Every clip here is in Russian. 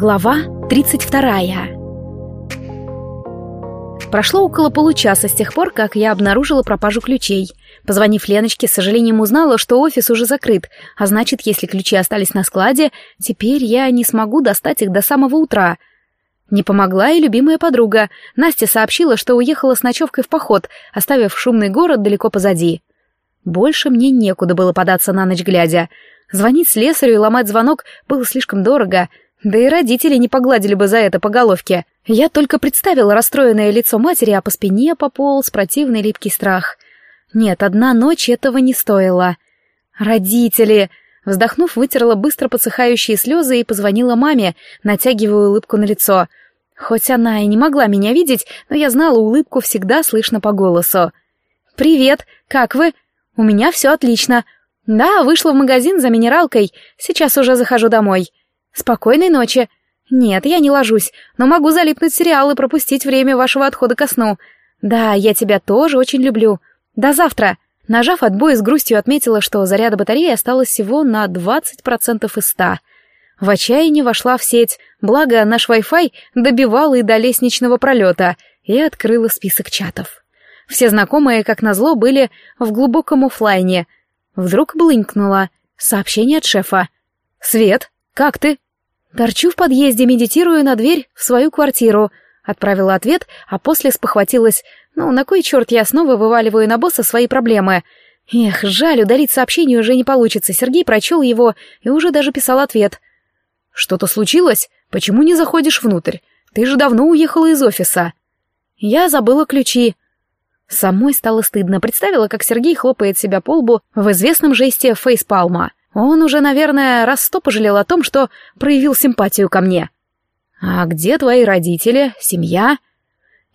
Глава 32 Прошло около получаса с тех пор, как я обнаружила пропажу ключей. Позвонив Леночке, с сожалением узнала, что офис уже закрыт, а значит, если ключи остались на складе, теперь я не смогу достать их до самого утра. Не помогла и любимая подруга. Настя сообщила, что уехала с ночевкой в поход, оставив шумный город далеко позади. Больше мне некуда было податься на ночь глядя. Звонить слесарю и ломать звонок было слишком дорого — да и родители не погладили бы за это по головке. Я только представила расстроенное лицо матери, а по спине пополз противный липкий страх. Нет, одна ночь этого не стоила. Родители! Вздохнув, вытерла быстро подсыхающие слезы и позвонила маме, натягивая улыбку на лицо. Хоть она и не могла меня видеть, но я знала, улыбку всегда слышно по голосу. «Привет, как вы?» «У меня все отлично. Да, вышла в магазин за минералкой, сейчас уже захожу домой». «Спокойной ночи!» «Нет, я не ложусь, но могу залипнуть сериал и пропустить время вашего отхода ко сну. Да, я тебя тоже очень люблю. До завтра!» Нажав отбой, с грустью отметила, что заряда батареи осталось всего на 20% из 100. В отчаянии вошла в сеть, благо наш Wi-Fi добивал и до лестничного пролета, и открыла список чатов. Все знакомые, как назло, были в глубоком офлайне. Вдруг блынкнуло. Сообщение от шефа. «Свет, как ты?» «Торчу в подъезде, медитирую на дверь в свою квартиру», — отправила ответ, а после спохватилась. «Ну, на кой черт я снова вываливаю на босса свои проблемы?» Эх, жаль, удалить сообщение уже не получится. Сергей прочел его и уже даже писал ответ. «Что-то случилось? Почему не заходишь внутрь? Ты же давно уехала из офиса». Я забыла ключи. Самой стало стыдно. Представила, как Сергей хлопает себя по лбу в известном жесте фейспалма. Он уже, наверное, раз сто пожалел о том, что проявил симпатию ко мне. «А где твои родители, семья?»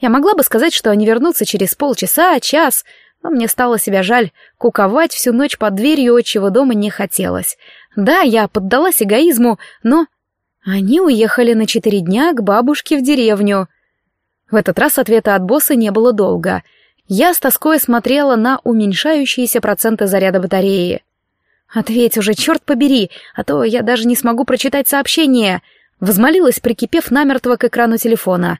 Я могла бы сказать, что они вернутся через полчаса, час, но мне стало себя жаль, куковать всю ночь под дверью отчего дома не хотелось. Да, я поддалась эгоизму, но... Они уехали на четыре дня к бабушке в деревню. В этот раз ответа от босса не было долго. Я с тоской смотрела на уменьшающиеся проценты заряда батареи. «Ответь уже, черт побери, а то я даже не смогу прочитать сообщение!» Возмолилась, прикипев намертво к экрану телефона.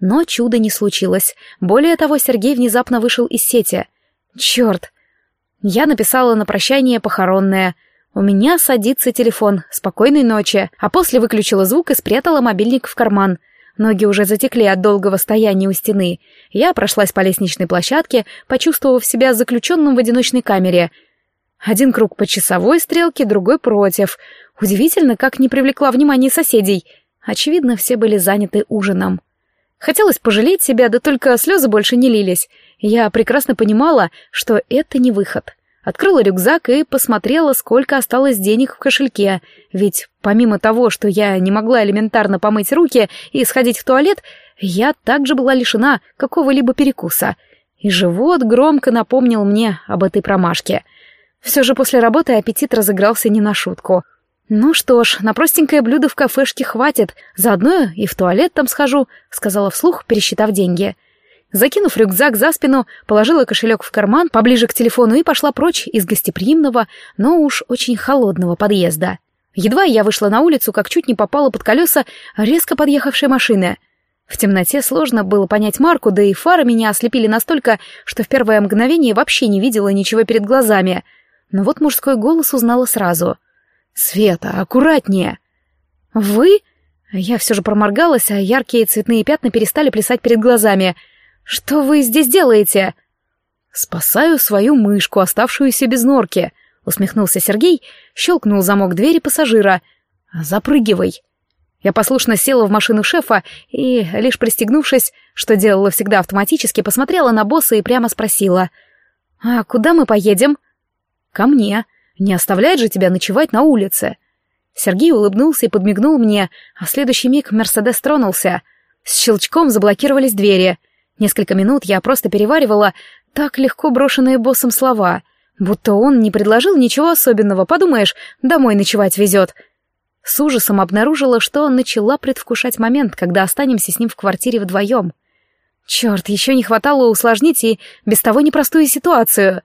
Но чуда не случилось. Более того, Сергей внезапно вышел из сети. «Черт!» Я написала на прощание похоронное. «У меня садится телефон. Спокойной ночи!» А после выключила звук и спрятала мобильник в карман. Ноги уже затекли от долгого стояния у стены. Я прошлась по лестничной площадке, почувствовав себя заключенным в одиночной камере — один круг по часовой стрелке, другой против. Удивительно, как не привлекла внимание соседей. Очевидно, все были заняты ужином. Хотелось пожалеть себя, да только слезы больше не лились. Я прекрасно понимала, что это не выход. Открыла рюкзак и посмотрела, сколько осталось денег в кошельке. Ведь помимо того, что я не могла элементарно помыть руки и сходить в туалет, я также была лишена какого-либо перекуса. И живот громко напомнил мне об этой промашке — все же после работы аппетит разыгрался не на шутку. «Ну что ж, на простенькое блюдо в кафешке хватит, заодно и в туалет там схожу», — сказала вслух, пересчитав деньги. Закинув рюкзак за спину, положила кошелек в карман поближе к телефону и пошла прочь из гостеприимного, но уж очень холодного подъезда. Едва я вышла на улицу, как чуть не попала под колеса резко подъехавшей машины. В темноте сложно было понять марку, да и фары меня ослепили настолько, что в первое мгновение вообще не видела ничего перед глазами — но вот мужской голос узнала сразу. «Света, аккуратнее!» «Вы?» Я все же проморгалась, а яркие цветные пятна перестали плясать перед глазами. «Что вы здесь делаете?» «Спасаю свою мышку, оставшуюся без норки», — усмехнулся Сергей, щелкнул замок двери пассажира. «Запрыгивай». Я послушно села в машину шефа и, лишь пристегнувшись, что делала всегда автоматически, посмотрела на босса и прямо спросила. «А куда мы поедем?» «Ко мне. Не оставляет же тебя ночевать на улице». Сергей улыбнулся и подмигнул мне, а в следующий миг Мерседес тронулся. С щелчком заблокировались двери. Несколько минут я просто переваривала так легко брошенные боссом слова, будто он не предложил ничего особенного, подумаешь, домой ночевать везет. С ужасом обнаружила, что начала предвкушать момент, когда останемся с ним в квартире вдвоем. Черт, еще не хватало усложнить и без того непростую ситуацию.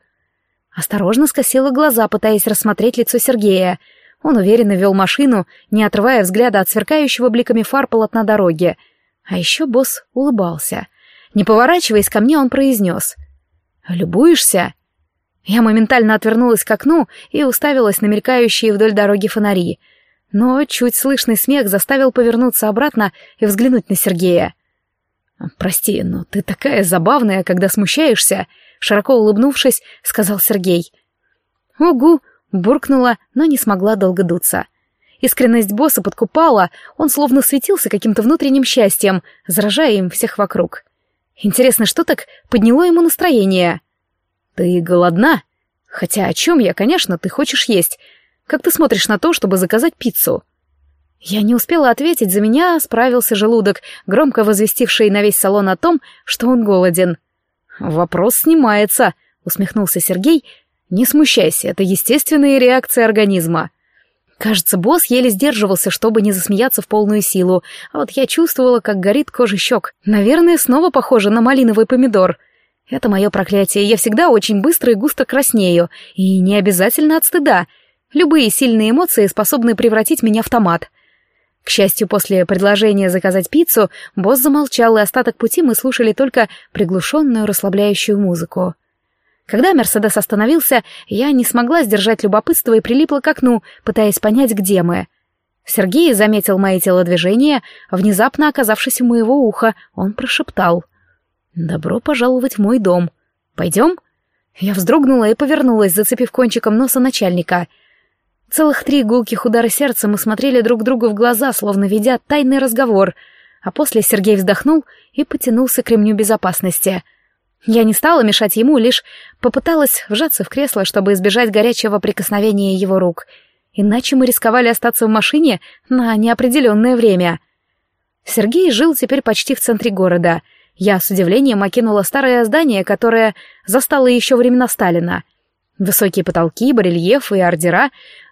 Осторожно скосила глаза, пытаясь рассмотреть лицо Сергея. Он уверенно вел машину, не отрывая взгляда от сверкающего бликами фар полотна дороги. А еще босс улыбался. Не поворачиваясь ко мне, он произнес. «Любуешься?» Я моментально отвернулась к окну и уставилась на мелькающие вдоль дороги фонари. Но чуть слышный смех заставил повернуться обратно и взглянуть на Сергея. «Прости, но ты такая забавная, когда смущаешься», — широко улыбнувшись, сказал Сергей. «Угу», — буркнула, но не смогла долго дуться. Искренность босса подкупала, он словно светился каким-то внутренним счастьем, заражая им всех вокруг. Интересно, что так подняло ему настроение? «Ты голодна? Хотя о чем я, конечно, ты хочешь есть. Как ты смотришь на то, чтобы заказать пиццу?» Я не успела ответить, за меня справился желудок, громко возвестивший на весь салон о том, что он голоден. «Вопрос снимается», — усмехнулся Сергей. «Не смущайся, это естественная реакция организма». Кажется, босс еле сдерживался, чтобы не засмеяться в полную силу, а вот я чувствовала, как горит кожа щек. Наверное, снова похоже на малиновый помидор. Это мое проклятие, я всегда очень быстро и густо краснею, и не обязательно от стыда. Любые сильные эмоции способны превратить меня в томат. К счастью, после предложения заказать пиццу, босс замолчал, и остаток пути мы слушали только приглушенную расслабляющую музыку. Когда Мерседес остановился, я не смогла сдержать любопытство и прилипла к окну, пытаясь понять, где мы. Сергей заметил мои телодвижения, внезапно оказавшись у моего уха, он прошептал. «Добро пожаловать в мой дом. Пойдем?» Я вздрогнула и повернулась, зацепив кончиком носа начальника — Целых три гулких удара сердца мы смотрели друг другу в глаза, словно ведя тайный разговор, а после Сергей вздохнул и потянулся к ремню безопасности. Я не стала мешать ему, лишь попыталась вжаться в кресло, чтобы избежать горячего прикосновения его рук. Иначе мы рисковали остаться в машине на неопределенное время. Сергей жил теперь почти в центре города. Я с удивлением окинула старое здание, которое застало еще времена Сталина. Высокие потолки, барельефы и ордера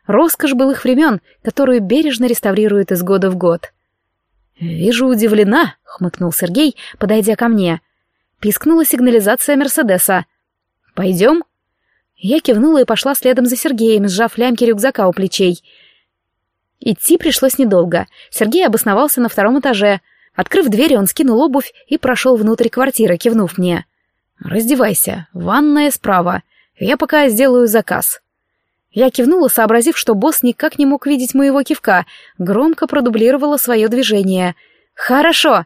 Роскошь былых времен, которую бережно реставрируют из года в год. «Вижу, удивлена», — хмыкнул Сергей, подойдя ко мне. Пискнула сигнализация Мерседеса. «Пойдем?» Я кивнула и пошла следом за Сергеем, сжав лямки рюкзака у плечей. Идти пришлось недолго. Сергей обосновался на втором этаже. Открыв дверь, он скинул обувь и прошел внутрь квартиры, кивнув мне. «Раздевайся, ванная справа. Я пока сделаю заказ». Я кивнула, сообразив, что босс никак не мог видеть моего кивка, громко продублировала свое движение. «Хорошо!»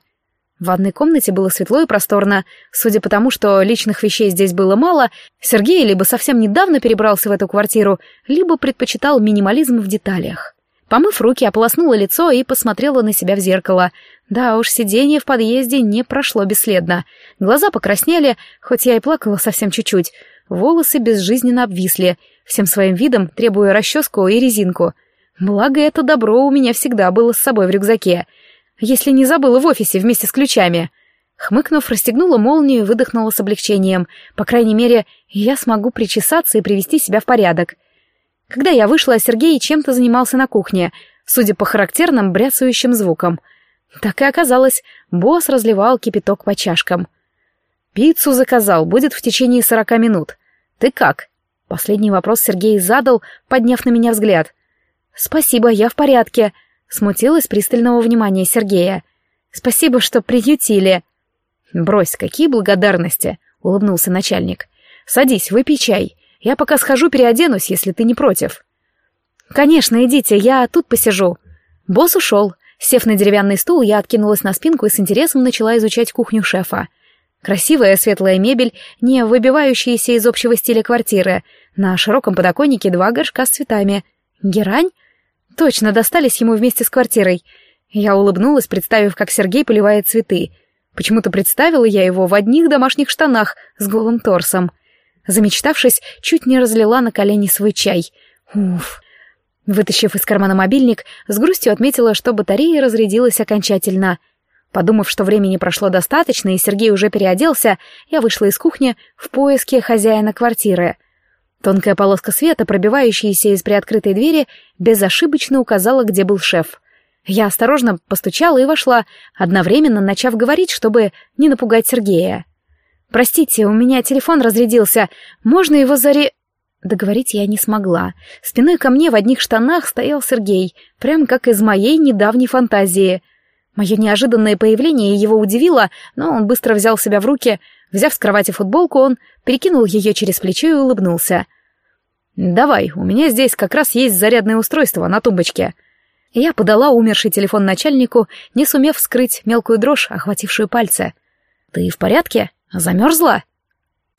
В ванной комнате было светло и просторно. Судя по тому, что личных вещей здесь было мало, Сергей либо совсем недавно перебрался в эту квартиру, либо предпочитал минимализм в деталях. Помыв руки, ополоснула лицо и посмотрела на себя в зеркало. Да уж, сидение в подъезде не прошло бесследно. Глаза покраснели, хоть я и плакала совсем чуть-чуть. Волосы безжизненно обвисли — всем своим видом требуя расческу и резинку. Благо, это добро у меня всегда было с собой в рюкзаке, если не забыла в офисе вместе с ключами. Хмыкнув, расстегнула молнию и выдохнула с облегчением. По крайней мере, я смогу причесаться и привести себя в порядок. Когда я вышла, Сергей чем-то занимался на кухне, судя по характерным бряцающим звукам. Так и оказалось, босс разливал кипяток по чашкам. «Пиццу заказал, будет в течение сорока минут. Ты как?» Последний вопрос Сергей задал, подняв на меня взгляд. «Спасибо, я в порядке», — смутилась пристального внимания Сергея. «Спасибо, что приютили». «Брось, какие благодарности», — улыбнулся начальник. «Садись, выпей чай. Я пока схожу переоденусь, если ты не против». «Конечно, идите, я тут посижу». Босс ушел. Сев на деревянный стул, я откинулась на спинку и с интересом начала изучать кухню шефа. Красивая светлая мебель, не выбивающаяся из общего стиля квартиры — на широком подоконнике два горшка с цветами. Герань? Точно, достались ему вместе с квартирой. Я улыбнулась, представив, как Сергей поливает цветы. Почему-то представила я его в одних домашних штанах с голым торсом. Замечтавшись, чуть не разлила на колени свой чай. Уф. Вытащив из кармана мобильник, с грустью отметила, что батарея разрядилась окончательно. Подумав, что времени прошло достаточно, и Сергей уже переоделся, я вышла из кухни в поиске хозяина квартиры. Тонкая полоска света, пробивающаяся из приоткрытой двери, безошибочно указала, где был шеф. Я осторожно постучала и вошла, одновременно начав говорить, чтобы не напугать Сергея. «Простите, у меня телефон разрядился. Можно его заре...» Договорить я не смогла. Спиной ко мне в одних штанах стоял Сергей, прям как из моей недавней фантазии. Мое неожиданное появление его удивило, но он быстро взял себя в руки. Взяв с кровати футболку, он перекинул ее через плечо и улыбнулся. «Давай, у меня здесь как раз есть зарядное устройство на тумбочке». Я подала умерший телефон начальнику, не сумев скрыть мелкую дрожь, охватившую пальцы. «Ты в порядке? Замерзла?»